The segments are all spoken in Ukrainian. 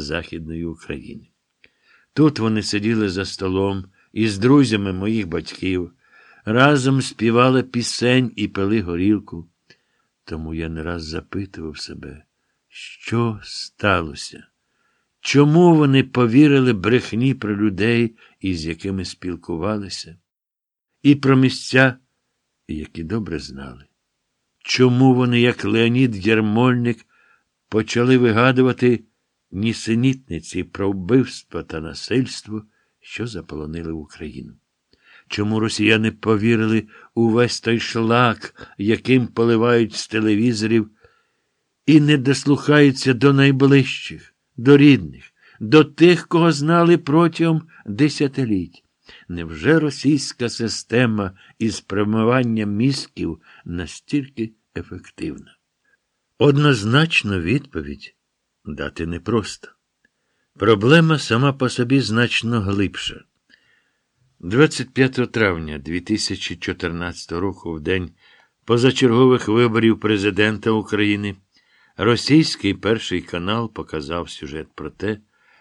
Західної України. Тут вони сиділи за столом із друзями моїх батьків, разом співали пісень і пили горілку. Тому я не раз запитував себе, що сталося? Чому вони повірили брехні про людей, із якими спілкувалися, і про місця, які добре знали? Чому вони, як Леонід Єрмольник, почали вигадувати нісенітниці про вбивство та насильство, що заполонили Україну? Чому росіяни повірили у весь той шлак, яким поливають з телевізорів, і не дослухаються до найближчих, до рідних, до тих, кого знали протягом десятиліть? Невже російська система із промиванням мізків настільки ефективна? Однозначно відповідь дати непросто. Проблема сама по собі значно глибша. 25 травня 2014 року, в день позачергових виборів президента України, російський перший канал показав сюжет про те,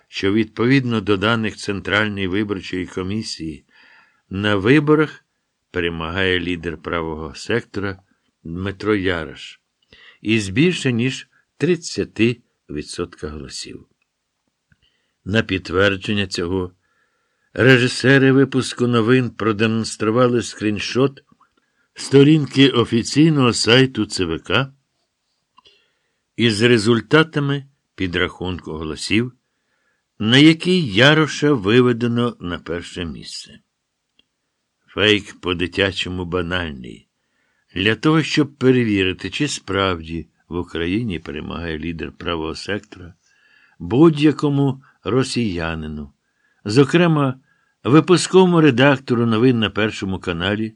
що відповідно до даних Центральної виборчої комісії на виборах перемагає лідер правого сектора Дмитро Яраш із більше ніж 30% голосів. На підтвердження цього режисери випуску новин продемонстрували скріншот сторінки офіційного сайту ЦВК із результатами підрахунку голосів, на який Яроша виведено на перше місце. Фейк по-дитячому банальний. Для того, щоб перевірити, чи справді в Україні перемагає лідер правого сектора, будь-якому росіянину, зокрема, випусковому редактору новин на Першому каналі,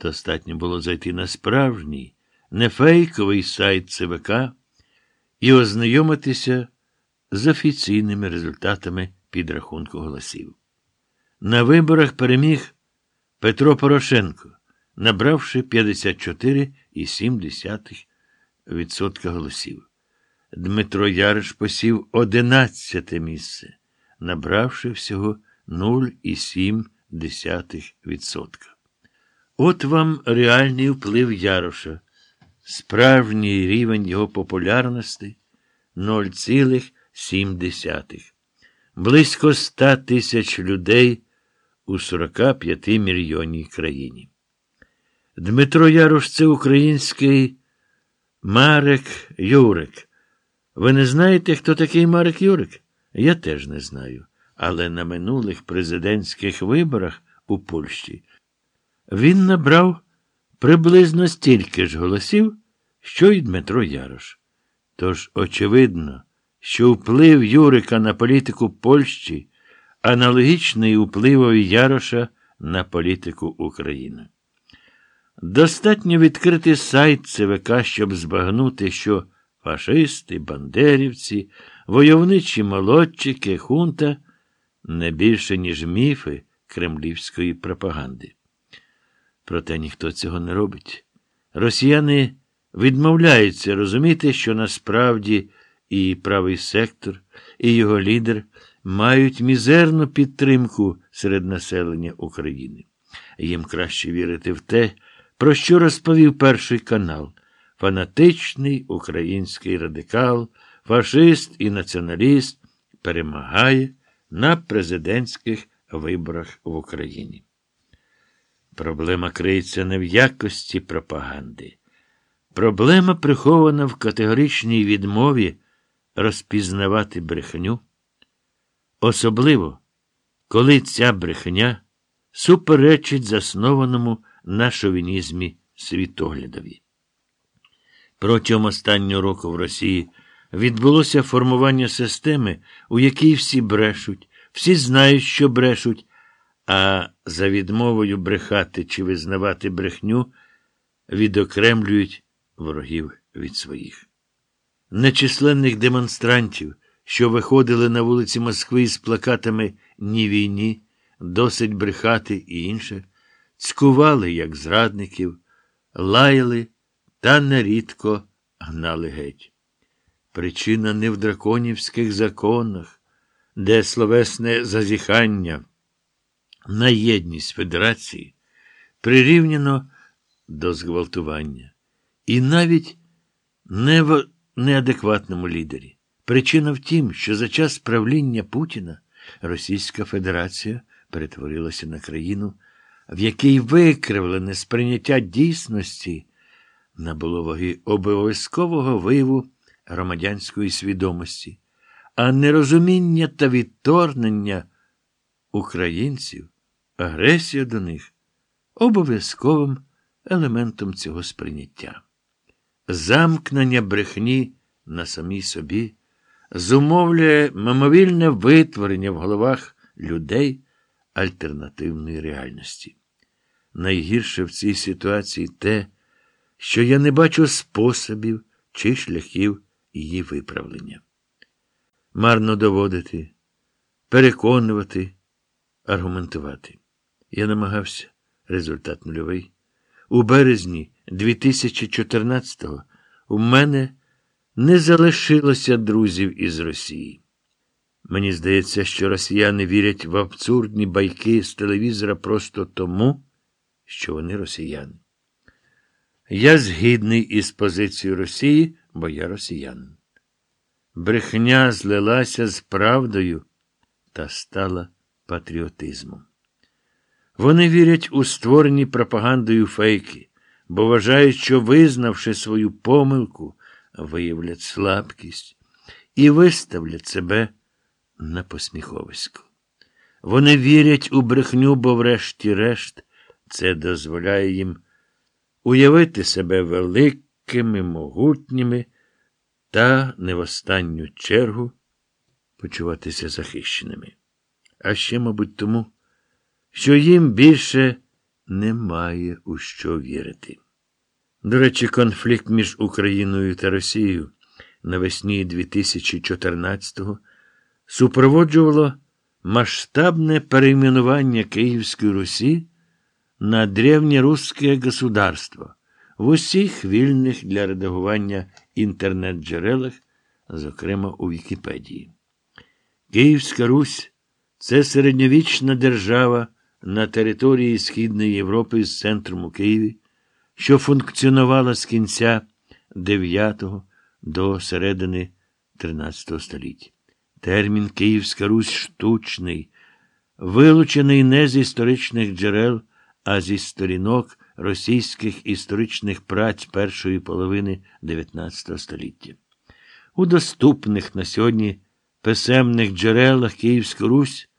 достатньо було зайти на справжній, не фейковий сайт ЦВК і ознайомитися з офіційними результатами підрахунку голосів. На виборах переміг Петро Порошенко, набравши 54,7% голосів. Дмитро Яриш посів 11 місце, набравши всього 0,7%. От вам реальний вплив Яроша, справжній рівень його популярності 0,7. Близько 100 тисяч людей у 45 мільйонній країні. Дмитро Ярош це український Марек Юрик. Ви не знаєте, хто такий Марек Юрик? Я теж не знаю. Але на минулих президентських виборах у Польщі він набрав приблизно стільки ж голосів, що й Дмитро Ярош. Тож, очевидно, що вплив Юрика на політику Польщі аналогічний впливові Яроша на політику України. Достатньо відкрити сайт ЦВК, щоб збагнути, що фашисти, бандерівці, войовничі молодчики, хунта не більше, ніж міфи кремлівської пропаганди. Проте ніхто цього не робить. Росіяни відмовляються розуміти, що насправді і правий сектор, і його лідер мають мізерну підтримку серед населення України. Їм краще вірити в те, про що розповів перший канал фанатичний український радикал, фашист і націоналіст перемагає на президентських виборах в Україні. Проблема криється не в якості пропаганди. Проблема прихована в категоричній відмові розпізнавати брехню. Особливо, коли ця брехня суперечить заснованому на шовінізмі світоглядові. Протягом останнього року в Росії відбулося формування системи, у якій всі брешуть, всі знають, що брешуть, а за відмовою брехати чи визнавати брехню відокремлюють ворогів від своїх. Нечисленних демонстрантів, що виходили на вулиці Москви з плакатами Ні війні, досить брехати і інше, цькували, як зрадників, лаяли та нерідко гнали геть. Причина не в драконівських законах, де словесне зазіхання на єдність Федерації прирівняно до зґвалтування. І навіть не в неадекватному лідері. Причина в тім, що за час правління Путіна Російська Федерація перетворилася на країну, в якій викривлене сприйняття дійсності набуло ваги обов'язкового вияву громадянської свідомості, а нерозуміння та відторгнення українців, агресія до них обов'язковим елементом цього сприйняття. Замкнення брехні на самій собі зумовлює мимовільне витворення в головах людей альтернативної реальності. Найгірше в цій ситуації те, що я не бачу способів чи шляхів її виправлення. Марно доводити, переконувати, аргументувати. Я намагався, результат нульовий. У березні 2014-го у мене не залишилося друзів із Росії. Мені здається, що росіяни вірять в абсурдні байки з телевізора просто тому, що вони росіяни. Я згідний із позицією Росії, бо я росіянин. Брехня злилася з правдою та стала патріотизмом. Вони вірять у створені пропагандою фейки, бо вважають, що, визнавши свою помилку, виявлять слабкість і виставлять себе на посміховисько. Вони вірять у брехню, бо, врешті-решт, це дозволяє їм уявити себе великими, могутніми та, не в останню чергу, почуватися захищеними. А ще, мабуть, тому, що їм більше немає у що вірити. До речі, конфлікт між Україною та Росією навесні 2014-го супроводжувало масштабне перейменування Київської Русі на древньоруське государство в усіх вільних для редагування інтернет-джерелах, зокрема у Вікіпедії. Київська Русь це середньовічна держава на території Східної Європи з центром у Києві, що функціонувала з кінця 9 до середини 13 століття. Термін Київська Русь штучний, вилучений не з історичних джерел, а зі сторінок російських історичних праць першої половини XIX століття. У доступних на сьогодні писемних джерелах Київська Русь